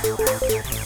Bye.